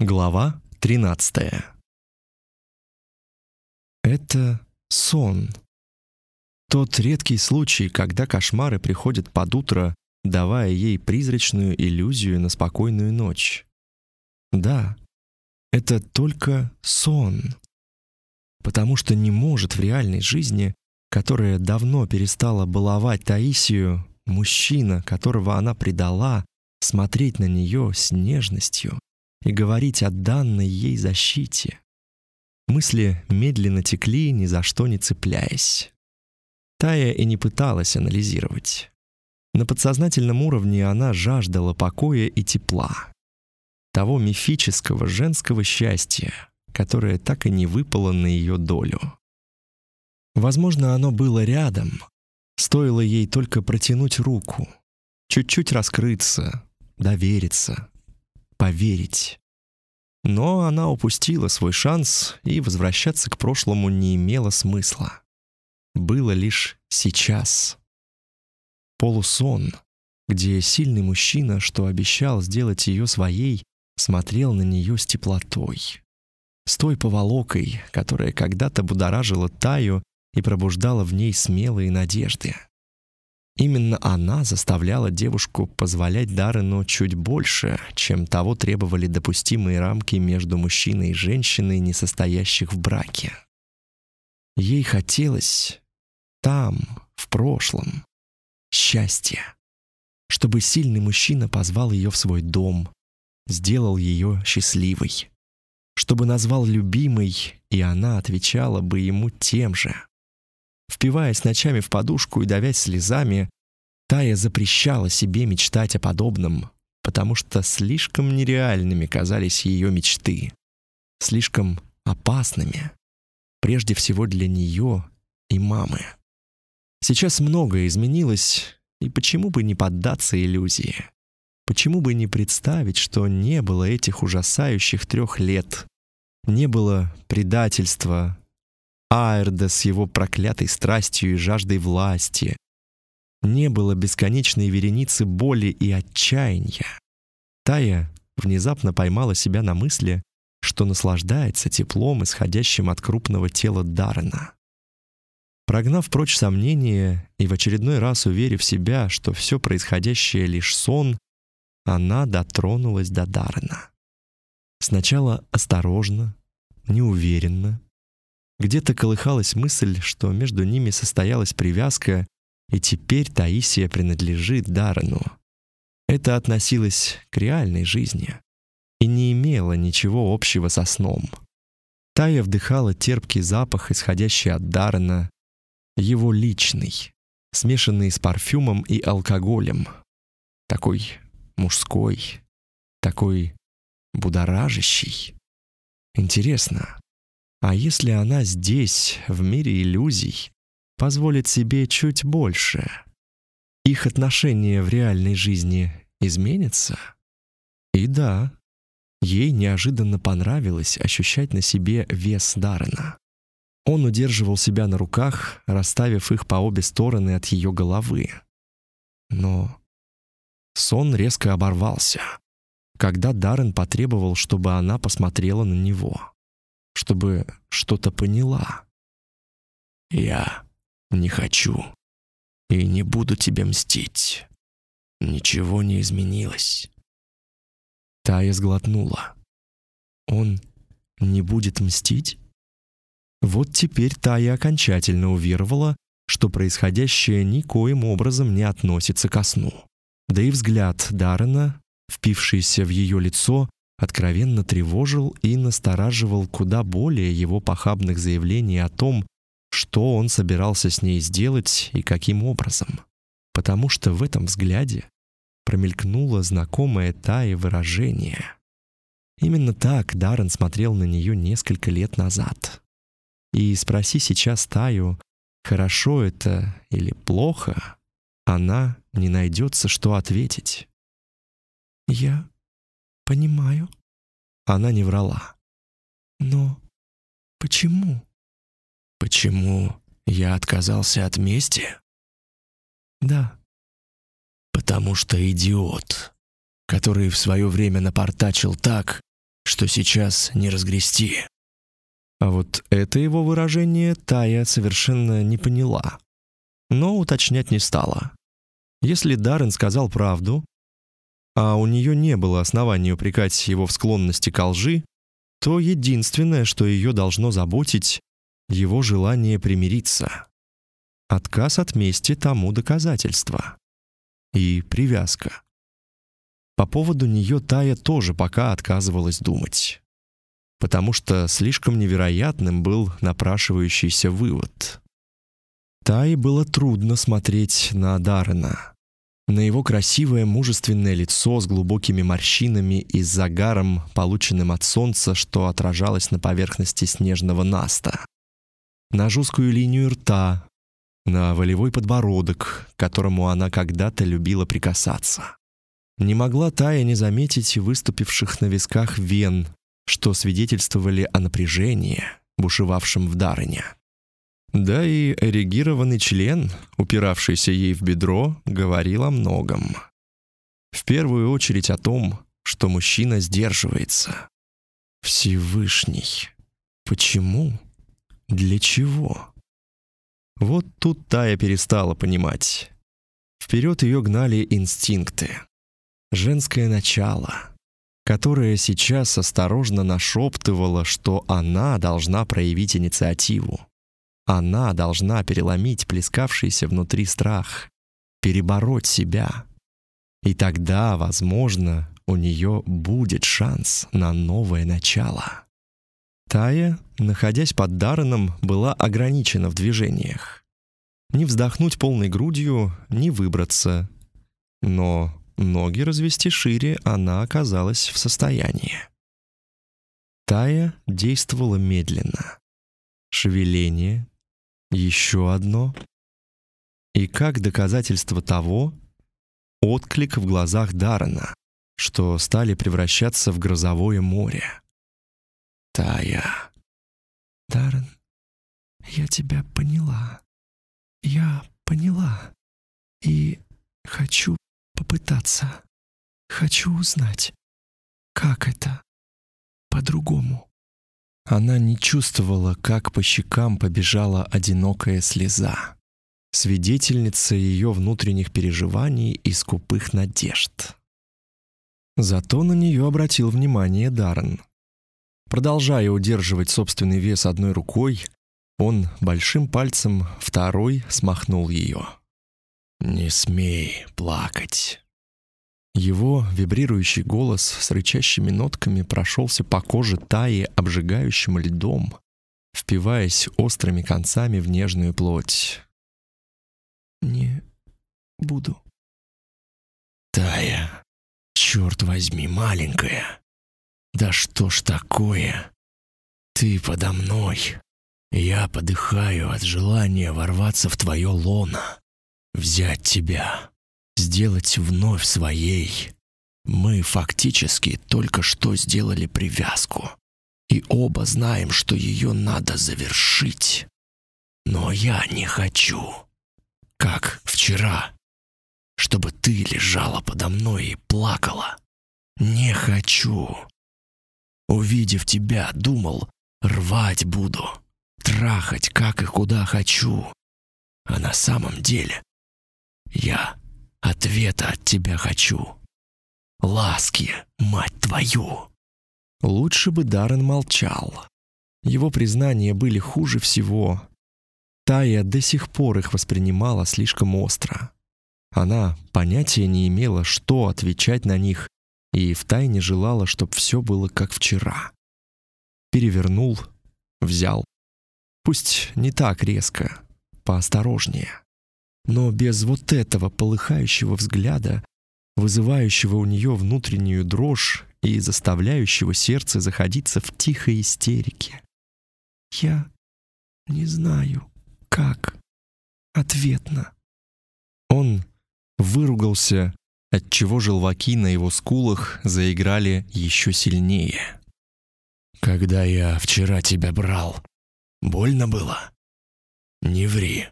Глава 13. Это сон. Тот редкий случай, когда кошмары приходят под утро, давая ей призрачную иллюзию на спокойную ночь. Да, это только сон. Потому что не может в реальной жизни, которая давно перестала баловать Таисию, мужчина, которого она предала, смотреть на нее с нежностью и говорить о данной ей защите. Мысли медленно текли, ни за что не цепляясь. Тая и не пыталась анализировать. На подсознательном уровне она жаждала покоя и тепла. Того мифического женского счастья, которое так и не выпало на ее долю. Возможно, оно было рядом. Стоило ей только протянуть руку, чуть-чуть раскрыться, довериться, поверить. Но она упустила свой шанс, и возвращаться к прошлому не имело смысла. Было лишь сейчас. Полусон, где сильный мужчина, что обещал сделать ее своей, смотрел на нее с теплотой. С той поволокой, которая когда-то будоражила Таю и пробуждала в ней смелые надежды. Именно она заставляла девушку позволять Даррену чуть больше, чем того требовали допустимые рамки между мужчиной и женщиной, не состоящих в браке. Ей хотелось там, в прошлом, счастья, чтобы сильный мужчина позвал ее в свой дом, сделал ее счастливой, чтобы назвал любимой, и она отвечала бы ему тем же. Впиваясь ночами в подушку и давясь слезами, Тая запрещала себе мечтать о подобном, потому что слишком нереальными казались ее мечты, слишком опасными, прежде всего для нее и мамы. Сейчас многое изменилось, и почему бы не поддаться иллюзии? Почему бы не представить, что не было этих ужасающих трех лет, не было предательства, Аэрда с его проклятой страстью и жаждой власти. Не было бесконечной вереницы боли и отчаяния. Тая внезапно поймала себя на мысли, что наслаждается теплом, исходящим от крупного тела Даррена. Прогнав прочь сомнения и в очередной раз уверив себя, что все происходящее лишь сон, она дотронулась до Даррена. Сначала осторожно, неуверенно, где-то колыхалась мысль, что между ними состоялась привязка, и теперь Таисия принадлежит Даррену. Это относилось к реальной жизни и не имело ничего общего со сном. Тая вдыхала терпкий запах, исходящий от Даррена, его личный, смешанный с парфюмом и алкоголем. Такой мужской, такой будоражащий. Интересно, а если она здесь, в мире иллюзий, позволит себе чуть больше, их отношения в реальной жизни изменятся? И да, ей неожиданно понравилось ощущать на себе вес Даррена. Он удерживал себя на руках, расставив их по обе стороны от ее головы. Но сон резко оборвался, когда Даррен потребовал, чтобы она посмотрела на него чтобы что-то поняла. Я не хочу и не буду тебе мстить. Ничего не изменилось. Тая сглотнула. Он не будет мстить? Вот теперь Тая окончательно уверовала, что происходящее никоим образом не относится ко сну. Да и взгляд Даррена, впившийся в ее лицо, откровенно тревожил и настораживал куда более его похабных заявлений о том, что он собирался с ней сделать и каким образом. Потому что в этом взгляде промелькнуло знакомое Тае выражение. Именно так Даррен смотрел на нее несколько лет назад. И спроси сейчас Таю, хорошо это или плохо, она не найдется, что ответить. «Я Понимаю. Она не врала. Но почему? Почему я отказался от мести? Да. Потому что идиот, который в свое время напортачил так, что сейчас не разгрести. А вот это его выражение Тая совершенно не поняла, но уточнять не стала. Если Даррен сказал правду, а у нее не было оснований упрекать его в склонности к лжи, то единственное, что ее должно заботить, его желание примириться. Отказ от мести тому доказательство. И привязка. По поводу нее Тая тоже пока отказывалась думать. Потому что слишком невероятным был напрашивающийся вывод. Тае было трудно смотреть на Дарена на его красивое мужественное лицо с глубокими морщинами и загаром, полученным от солнца, что отражалось на поверхности снежного наста, на жесткую линию рта, на волевой подбородок, к которому она когда-то любила прикасаться. Не могла Тая не заметить выступивших на висках вен, что свидетельствовали о напряжении, бушевавшем в Дарыне. Да и эрегированный член, упиравшийся ей в бедро, говорил о многом. В первую очередь о том, что мужчина сдерживается. Всевышний. Почему? Для чего? Вот тут Тая перестала понимать. Вперед ее гнали инстинкты. Женское начало, которое сейчас осторожно нашептывало, что она должна проявить инициативу. Она должна переломить плескавшийся внутри страх, перебороть себя. И тогда, возможно, у нее будет шанс на новое начало. Тая, находясь под Дарреном, была ограничена в движениях. Не вздохнуть полной грудью, не выбраться. Но ноги развести шире она оказалась в состоянии. Тая действовала медленно. Шевеление, еще одно. И как доказательство того, отклик в глазах Дарана, что стали превращаться в грозовое море. Тая. Даррен, я тебя поняла. Я поняла. И хочу попытаться. Хочу узнать, как это по-другому. Она не чувствовала, как по щекам побежала одинокая слеза, свидетельница ее внутренних переживаний и скупых надежд. Зато на нее обратил внимание Даррен. Продолжая удерживать собственный вес одной рукой, он большим пальцем второй смахнул ее. «Не смей плакать», его вибрирующий голос с рычащими нотками прошелся по коже Таи обжигающим льдом, впиваясь острыми концами в нежную плоть. «Не буду». «Тая, черт возьми, маленькая! Да что ж такое? Ты подо мной. Я подыхаю от желания ворваться в твое лоно, взять тебя, сделать вновь своей. Мы фактически только что сделали привязку, и оба знаем, что ее надо завершить. Но я не хочу, как вчера, чтобы ты лежала подо мной и плакала. Не хочу. Увидев тебя, думал, рвать буду, трахать как и куда хочу. А на самом деле я Ответа от тебя хочу. Ласки, мать твою!» Лучше бы Даррен молчал. Его признания были хуже всего. Тая до сих пор их воспринимала слишком остро. Она понятия не имела, что отвечать на них, и втайне желала, чтобы все было как вчера. Перевернул, взял. Пусть не так резко, поосторожнее но без вот этого полыхающего взгляда, вызывающего у нее внутреннюю дрожь и заставляющего сердце заходиться в тихой истерике. Я не знаю, как ответно. Он выругался, отчего желваки на его скулах заиграли еще сильнее. Когда я вчера тебя брал, больно было? Не ври.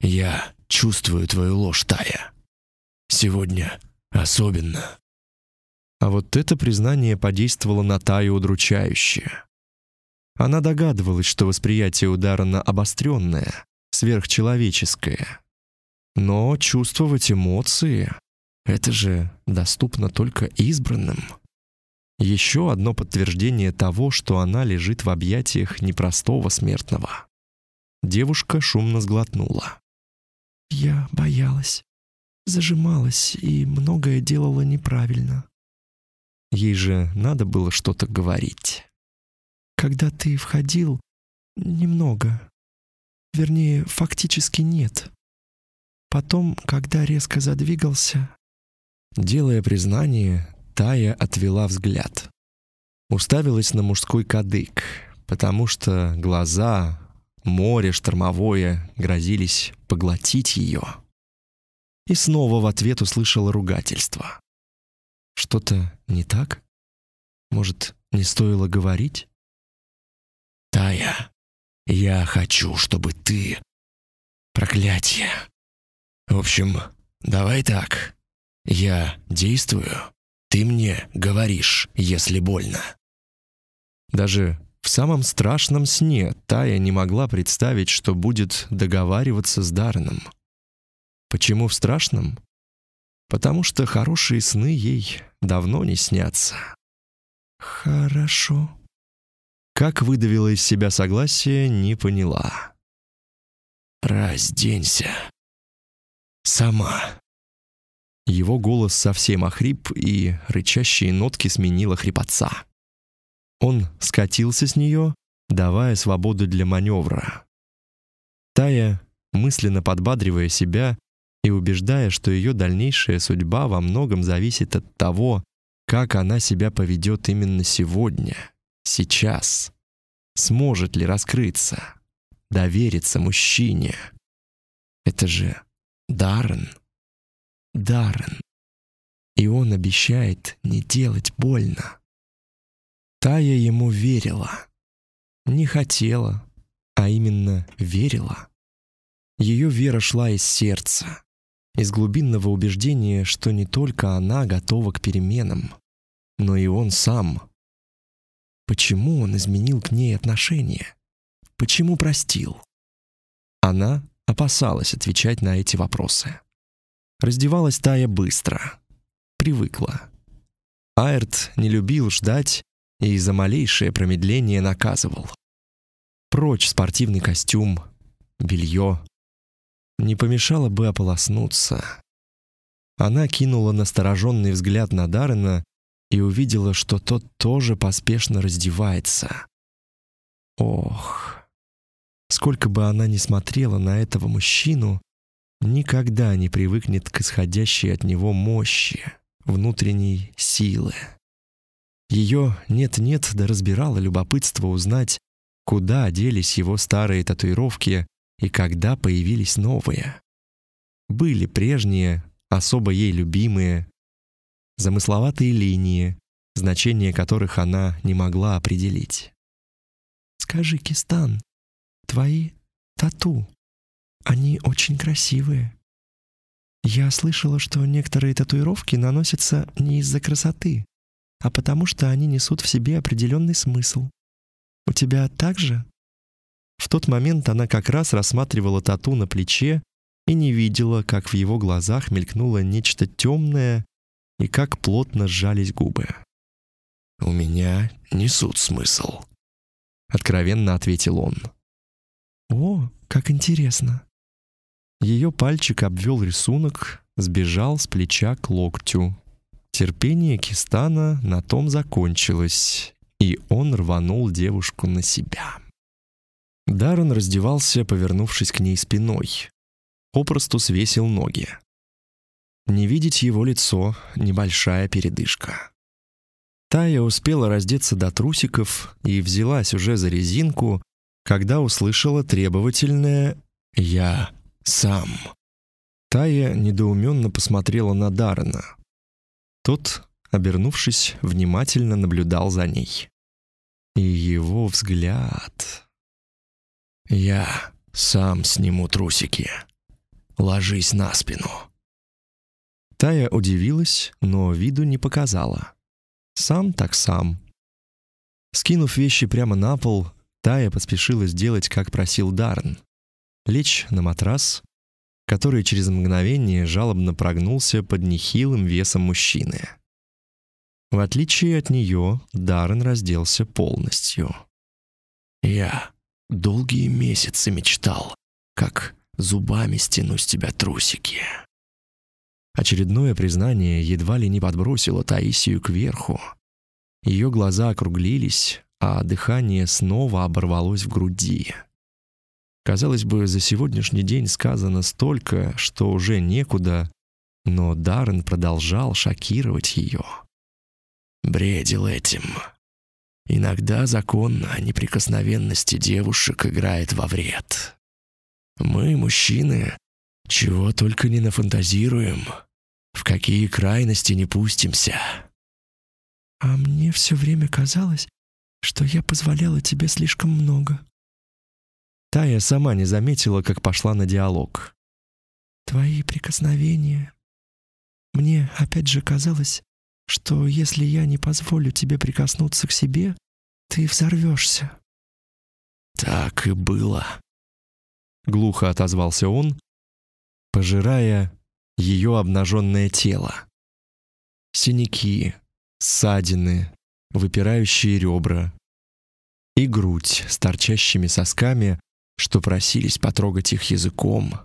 Я чувствую твою ложь, Тая. Сегодня особенно. А вот это признание подействовало на Таю удручающе. Она догадывалась, что восприятие удара на обостренное, сверхчеловеческое. Но чувствовать эмоции — это же доступно только избранным. Еще одно подтверждение того, что она лежит в объятиях непростого смертного. Девушка шумно сглотнула. «Я боялась, зажималась и многое делала неправильно». Ей же надо было что-то говорить. «Когда ты входил, немного. Вернее, фактически нет. Потом, когда резко задвигался...» Делая признание, Тая отвела взгляд. Уставилась на мужской кадык, потому что глаза, море штормовое грозились поглотить ее. И снова в ответ услышала ругательство. Что-то не так? Может, не стоило говорить? Тая, я хочу, чтобы ты... Проклятие. В общем, давай так. Я действую, ты мне говоришь, если больно. Даже в самом страшном сне Тая не могла представить, что будет договариваться с Дарреном. Почему в страшном? Потому что хорошие сны ей давно не снятся. «Хорошо». Как выдавила из себя согласие, не поняла. «Разденься. Сама». Его голос совсем охрип, и рычащие нотки сменила хрипотца. Он скатился с нее, давая свободу для маневра. Тая, мысленно подбадривая себя и убеждая, что ее дальнейшая судьба во многом зависит от того, как она себя поведет именно сегодня, сейчас. Сможет ли раскрыться, довериться мужчине? Это же Даррен. Даррен. И он обещает не делать больно. Тая ему верила. Не хотела, а именно верила. Ее вера шла из сердца, из глубинного убеждения, что не только она готова к переменам, но и он сам. Почему он изменил к ней отношение? Почему простил? Она опасалась отвечать на эти вопросы. Раздевалась Тая быстро. Привыкла. Айрт не любил ждать и за малейшее промедление наказывал. Прочь спортивный костюм, белье. Не помешало бы ополоснуться. Она кинула настороженный взгляд на Даррена и увидела, что тот тоже поспешно раздевается. Ох, сколько бы она ни смотрела на этого мужчину, никогда не привыкнет к исходящей от него мощи, внутренней силы. Ее нет-нет да разбирало любопытство узнать, куда делись его старые татуировки и когда появились новые. Были прежние, особо ей любимые, замысловатые линии, значение которых она не могла определить. «Скажи, Кистан, твои тату они очень красивые. Я слышала, что некоторые татуировки наносятся не из-за красоты, а потому что они несут в себе определенный смысл. У тебя так же? В тот момент она как раз рассматривала тату на плече и не видела, как в его глазах мелькнуло нечто темное и как плотно сжались губы. «У меня несут смысл», — откровенно ответил он. «О, как интересно!» Ее пальчик обвел рисунок, сбежал с плеча к локтю. Терпение Кистана на том закончилось, и он рванул девушку на себя. Даррен раздевался, повернувшись к ней спиной. Попросту свесил ноги. Не видеть его лицо — небольшая передышка. Тая успела раздеться до трусиков и взялась уже за резинку, когда услышала требовательное «Я сам». Тая недоуменно посмотрела на Даррена. Тот, обернувшись, внимательно наблюдал за ней. И его взгляд... «Я сам сниму трусики. Ложись на спину». Тая удивилась, но виду не показала. Сам так сам. Скинув вещи прямо на пол, Тая поспешила сделать, как просил Дарн. Лечь на матрас, который через мгновение жалобно прогнулся под нехилым весом мужчины. В отличие от нее, Даррен разделся полностью. «Я долгие месяцы мечтал, как зубами стяну с тебя трусики». Очередное признание едва ли не подбросило Таисию кверху. Ее глаза округлились, а дыхание снова оборвалось в груди. Казалось бы, за сегодняшний день сказано столько, что уже некуда, но Даррен продолжал шокировать ее. Бредил этим. Иногда закон о неприкосновенности девушек играет во вред. Мы, мужчины, чего только не нафантазируем, в какие крайности не пустимся. А мне все время казалось, что я позволяла тебе слишком много. Тая сама не заметила, как пошла на диалог. Твои прикосновения. Мне опять же казалось, что если я не позволю тебе прикоснуться к себе, ты взорвешься. Так и было. Глухо отозвался он, пожирая ее обнаженное тело. Синяки, ссадины, выпирающие ребра и грудь с торчащими сосками, что просились потрогать их языком,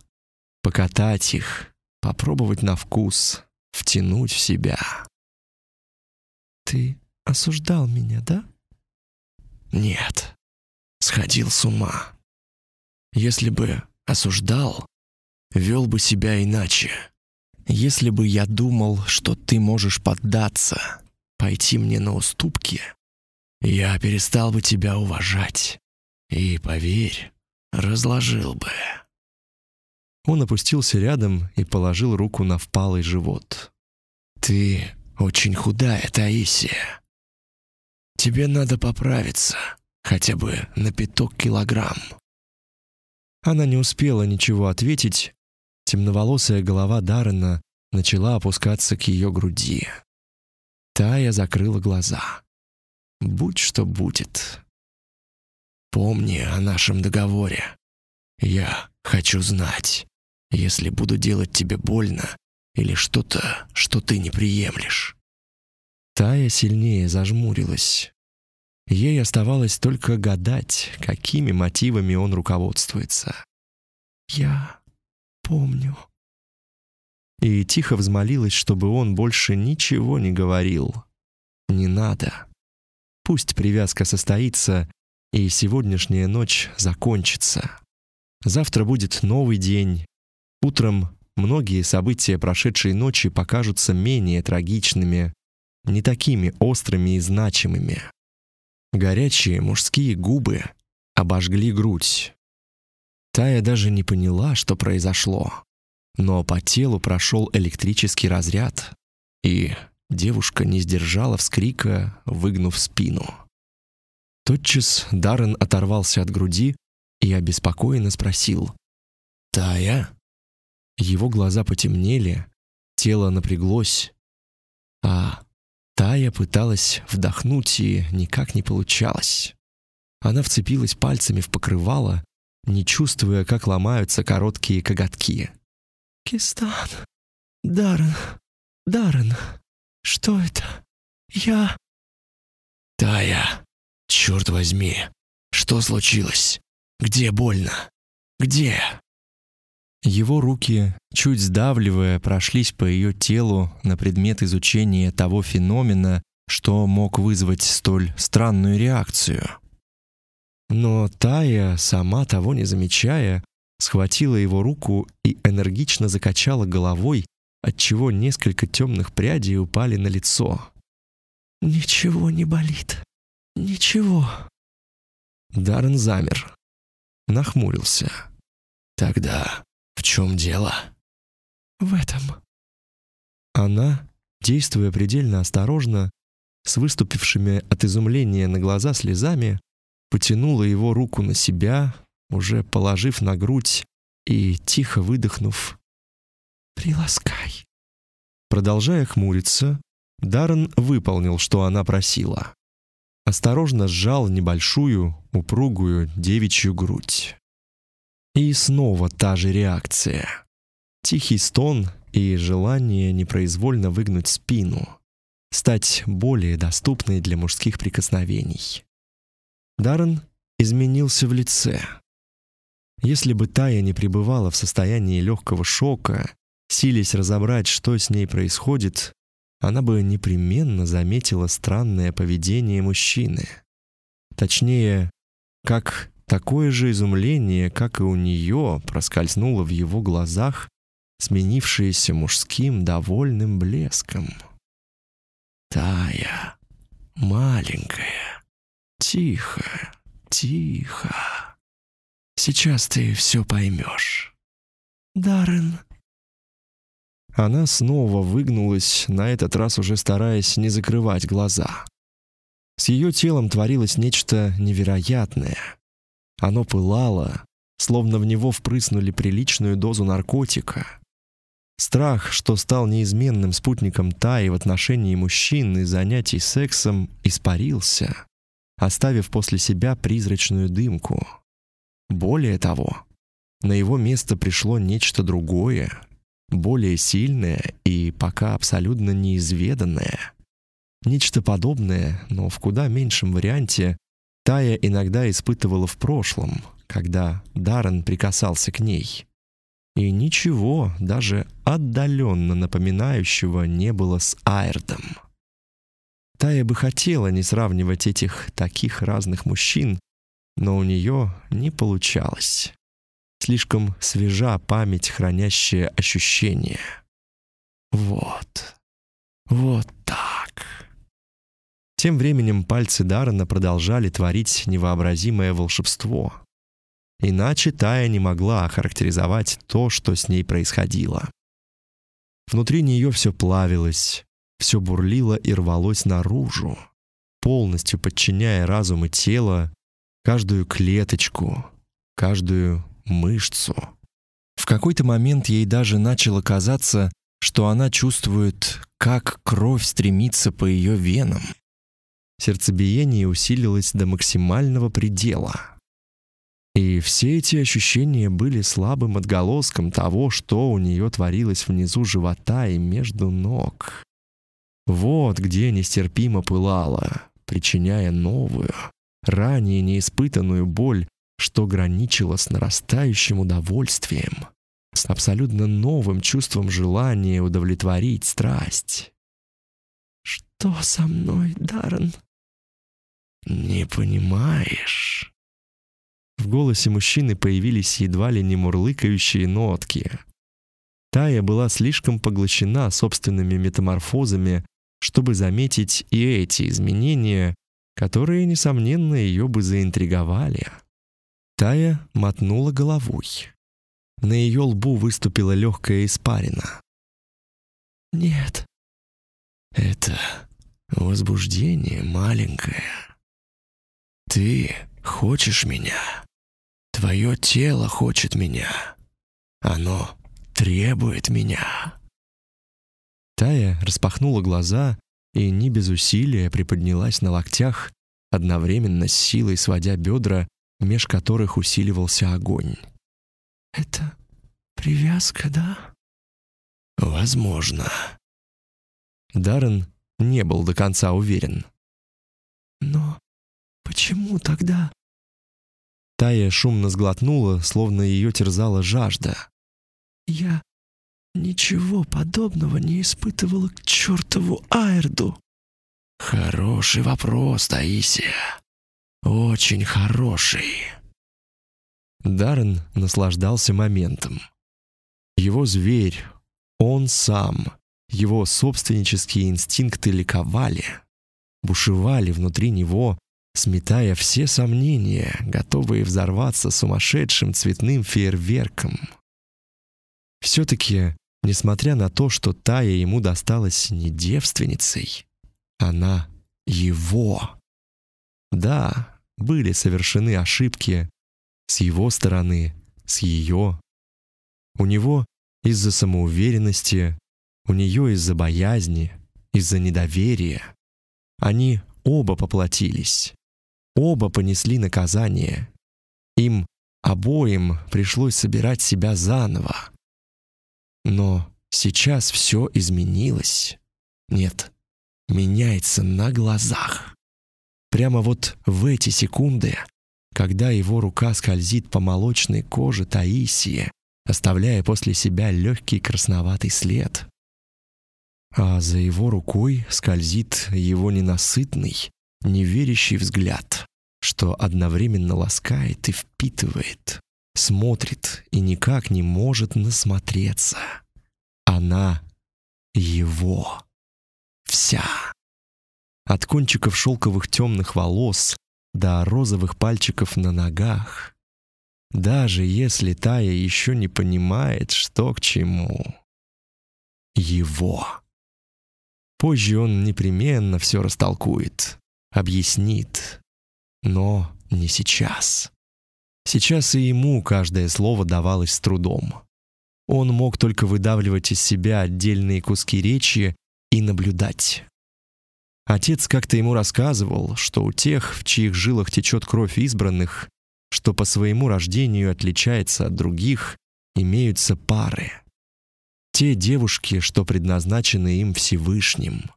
покатать их, попробовать на вкус, втянуть в себя. Ты осуждал меня, да? Нет. Сходил с ума. Если бы осуждал, вел бы себя иначе. Если бы я думал, что ты можешь поддаться, пойти мне на уступки, я перестал бы тебя уважать. И, поверь, разложил бы. Он опустился рядом и положил руку на впалый живот. Ты очень худая, Таисия. Тебе надо поправиться, хотя бы на пяток килограмм. Она не успела ничего ответить. Темноволосая голова Даррена начала опускаться к ее груди. Тая закрыла глаза. Будь что будет. Помни о нашем договоре. Я хочу знать, если буду делать тебе больно, или что-то, что ты не приемлешь. Тая сильнее зажмурилась. Ей оставалось только гадать, какими мотивами он руководствуется. «Я помню». И тихо взмолилась, чтобы он больше ничего не говорил. «Не надо. Пусть привязка состоится, и сегодняшняя ночь закончится. Завтра будет новый день. Утром многие события прошедшей ночи покажутся менее трагичными, не такими острыми и значимыми. Горячие мужские губы обожгли грудь. Тая даже не поняла, что произошло, но по телу прошел электрический разряд, и девушка не сдержала вскрика, выгнув спину. Тотчас Даррен оторвался от груди и обеспокоенно спросил: "Тая?" Его глаза потемнели, тело напряглось, а Тая пыталась вдохнуть и никак не получалось. Она вцепилась пальцами в покрывало, не чувствуя, как ломаются короткие коготки. «Кистан! Даррен! Даррен! Что это? Я...» «Тая! Черт возьми! Что случилось? Где больно? Где?» Его руки, чуть сдавливая, прошлись по ее телу на предмет изучения того феномена, что мог вызвать столь странную реакцию. Но Тая, сама того не замечая, схватила его руку и энергично закачала головой, отчего несколько темных прядей упали на лицо. «Ничего не болит. Ничего». Даррен замер, нахмурился. «Тогда в чем дело? В этом. Она, действуя предельно осторожно, с выступившими от изумления на глаза слезами, потянула его руку на себя, уже положив на грудь и тихо выдохнув: "Приласкай". Продолжая хмуриться, Даррен выполнил, что она просила. Осторожно сжал небольшую, упругую девичью грудь. И снова та же реакция. Тихий стон и желание непроизвольно выгнуть спину, стать более доступной для мужских прикосновений. Даррен изменился в лице. Если бы Тая не пребывала в состоянии легкого шока, силясь разобрать, что с ней происходит, она бы непременно заметила странное поведение мужчины. Точнее, как такое же изумление, как и у нее, проскользнуло в его глазах, сменившееся мужским довольным блеском. «Тая, маленькая, тихо, тихо. Сейчас ты все поймешь». «Даррен», она снова выгнулась, на этот раз уже стараясь не закрывать глаза. С ее телом творилось нечто невероятное. Оно пылало, словно в него впрыснули приличную дозу наркотика. Страх, что стал неизменным спутником Таи в отношении мужчин и занятий сексом, испарился, оставив после себя призрачную дымку. Более того, на его место пришло нечто другое, более сильное и пока абсолютно неизведанное. Нечто подобное, но в куда меньшем варианте, Тая иногда испытывала в прошлом, когда Даррен прикасался к ней. И ничего, даже отдаленно напоминающего, не было с Айрдом. Тая бы хотела не сравнивать этих таких разных мужчин, но у нее не получалось. Слишком свежа память, хранящая ощущения. Вот. Вот так. Тем временем пальцы Даррена продолжали творить невообразимое волшебство. Иначе Тая не могла охарактеризовать то, что с ней происходило. Внутри нее все плавилось, все бурлило и рвалось наружу, полностью подчиняя разум и тело, каждую клеточку, каждую мышцу. В какой-то момент ей даже начало казаться, что она чувствует, как кровь стремится по ее венам. Сердцебиение усилилось до максимального предела. И все эти ощущения были слабым отголоском того, что у нее творилось внизу живота и между ног. Вот где нестерпимо пылало, причиняя новую, ранее неиспытанную боль что граничило с нарастающим удовольствием, с абсолютно новым чувством желания удовлетворить страсть. «Что со мной, Даррен?» «Не понимаешь?» В голосе мужчины появились едва ли не мурлыкающие нотки. Тая была слишком поглощена собственными метаморфозами, чтобы заметить и эти изменения, которые, несомненно, ее бы заинтриговали. Тая мотнула головой. На ее лбу выступила легкая испарина. «Нет». «Это возбуждение маленькое. Ты хочешь меня. Твое тело хочет меня. Оно требует меня». Тая распахнула глаза и не без усилия приподнялась на локтях, одновременно с силой сводя бедра меж которых усиливался огонь. «Это привязка, да?» «Возможно». Даррен не был до конца уверен. «Но почему тогда?» Тая шумно сглотнула, словно ее терзала жажда. «Я ничего подобного не испытывала к чертову Айрду». «Хороший вопрос, Таисия. Очень хороший. Даррен наслаждался моментом. Его зверь, он сам, его собственнические инстинкты ликовали, бушевали внутри него, сметая все сомнения, готовые взорваться сумасшедшим цветным фейерверком. Все-таки, несмотря на то, что Тая ему досталась не девственницей, она его. Да, были совершены ошибки с его стороны, с ее. У него из-за самоуверенности, у нее из-за боязни, из-за недоверия. Они оба поплатились. Оба понесли наказание. Им обоим пришлось собирать себя заново. Но сейчас все изменилось. Нет, меняется на глазах. Прямо вот в эти секунды, когда его рука скользит по молочной коже Таисии, оставляя после себя легкий красноватый след. А за его рукой скользит его ненасытный, неверящий взгляд, что одновременно ласкает и впитывает, смотрит и никак не может насмотреться. Она его. Вся. От кончиков шелковых темных волос до розовых пальчиков на ногах. Даже если Тая еще не понимает, что к чему. Его. Позже он непременно все растолкует, объяснит. Но не сейчас. Сейчас и ему каждое слово давалось с трудом. Он мог только выдавливать из себя отдельные куски речи и наблюдать. Отец как-то ему рассказывал, что у тех, в чьих жилах течет кровь избранных, что по своему рождению отличается от других, имеются пары. Те девушки, что предназначены им Всевышним,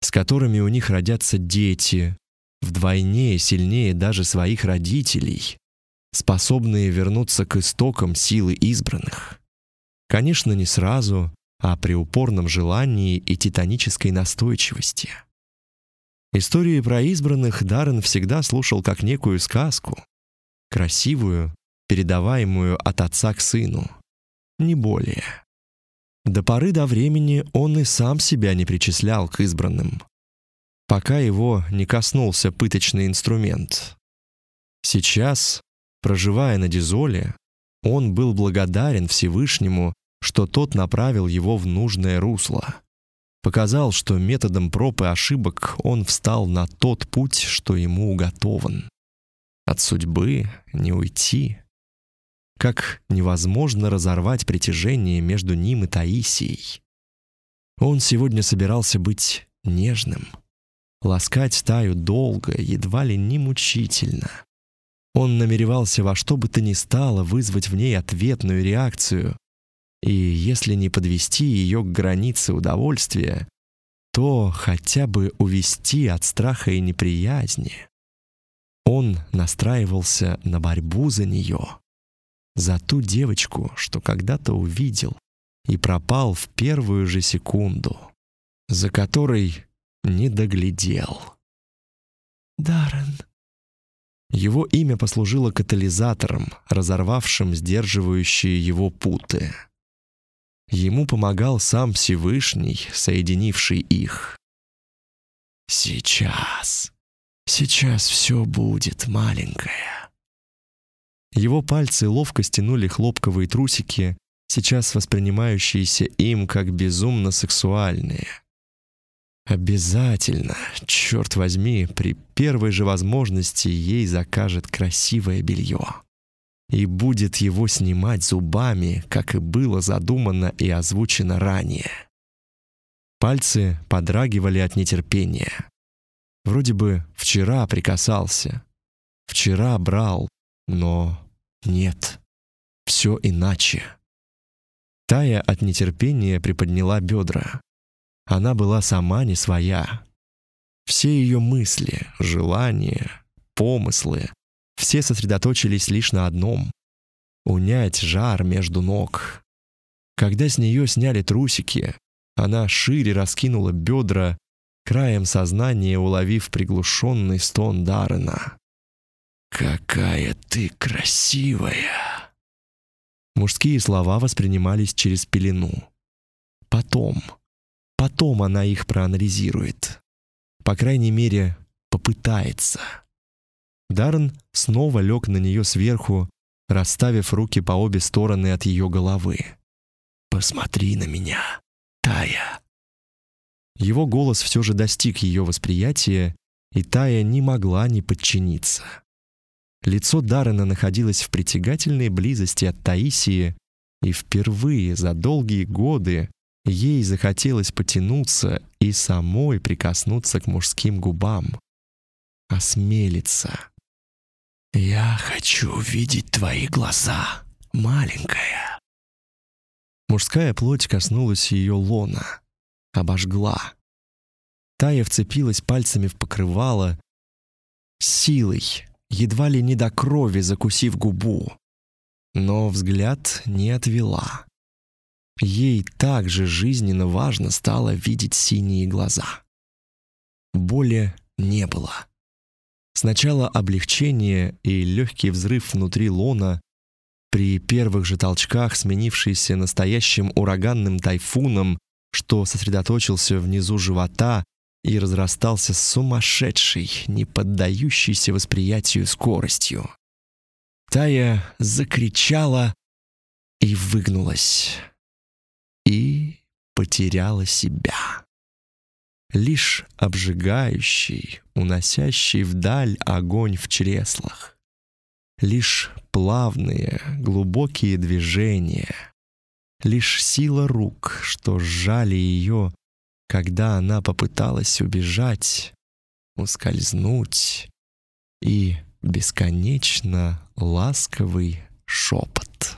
с которыми у них родятся дети, вдвойне сильнее даже своих родителей, способные вернуться к истокам силы избранных. Конечно, не сразу, а при упорном желании и титанической настойчивости. Истории про избранных Даррен всегда слушал как некую сказку, красивую, передаваемую от отца к сыну, не более. До поры до времени он и сам себя не причислял к избранным, пока его не коснулся пыточный инструмент. Сейчас, проживая на Дизоле, он был благодарен Всевышнему, что тот направил его в нужное русло. Показал, что методом проб и ошибок он встал на тот путь, что ему уготован. От судьбы не уйти. Как невозможно разорвать притяжение между ним и Таисией. Он сегодня собирался быть нежным, ласкать Таю долго, едва ли не мучительно. Он намеревался во что бы то ни стало вызвать в ней ответную реакцию, и если не подвести ее к границе удовольствия, то хотя бы увести от страха и неприязни. Он настраивался на борьбу за нее, за ту девочку, что когда-то увидел и пропал в первую же секунду, за которой не доглядел. Даррен. Его имя послужило катализатором, разорвавшим сдерживающие его путы. Ему помогал сам Всевышний, соединивший их. «Сейчас», Сейчас все будет, маленькая. Его пальцы ловко стянули хлопковые трусики, сейчас воспринимающиеся им как безумно сексуальные. Обязательно, черт возьми, при первой же возможности ей закажет красивое белье. И будет его снимать зубами, как и было задумано и озвучено ранее. Пальцы подрагивали от нетерпения. Вроде бы вчера прикасался, вчера брал, но нет, все иначе. Тая от нетерпения приподняла бедра. Она была сама не своя. Все ее мысли, желания, помыслы, все сосредоточились лишь на одном — унять жар между ног. Когда с нее сняли трусики, она шире раскинула бедра краем сознания уловив приглушенный стон Даррена. «Какая ты красивая!» Мужские слова воспринимались через пелену. Потом, потом она их проанализирует. По крайней мере, попытается. Даррен снова лег на нее сверху, расставив руки по обе стороны от ее головы. «Посмотри на меня, Тая!» Его голос все же достиг ее восприятия, и Тая не могла не подчиниться. Лицо Даррена находилось в притягательной близости от Таисии, и впервые за долгие годы Ей захотелось потянуться и самой прикоснуться к мужским губам. Осмелиться. «Я хочу видеть твои глаза, маленькая». Мужская плоть коснулась ее лона, обожгла. Тая вцепилась пальцами в покрывало, силой, едва ли не до крови закусив губу. Но взгляд не отвела. Ей также жизненно важно стало видеть синие глаза. Боли не было. Сначала облегчение и легкий взрыв внутри лона, при первых же толчках сменившийся настоящим ураганным тайфуном, что сосредоточился внизу живота и разрастался с сумасшедшей, не поддающейся восприятию скоростью. Тая закричала и выгнулась. И потеряла себя. Лишь обжигающий, уносящий вдаль огонь в чреслах. Лишь плавные, глубокие движения. Лишь сила рук, что сжали ее, когда она попыталась убежать, ускользнуть и бесконечно ласковый шепот.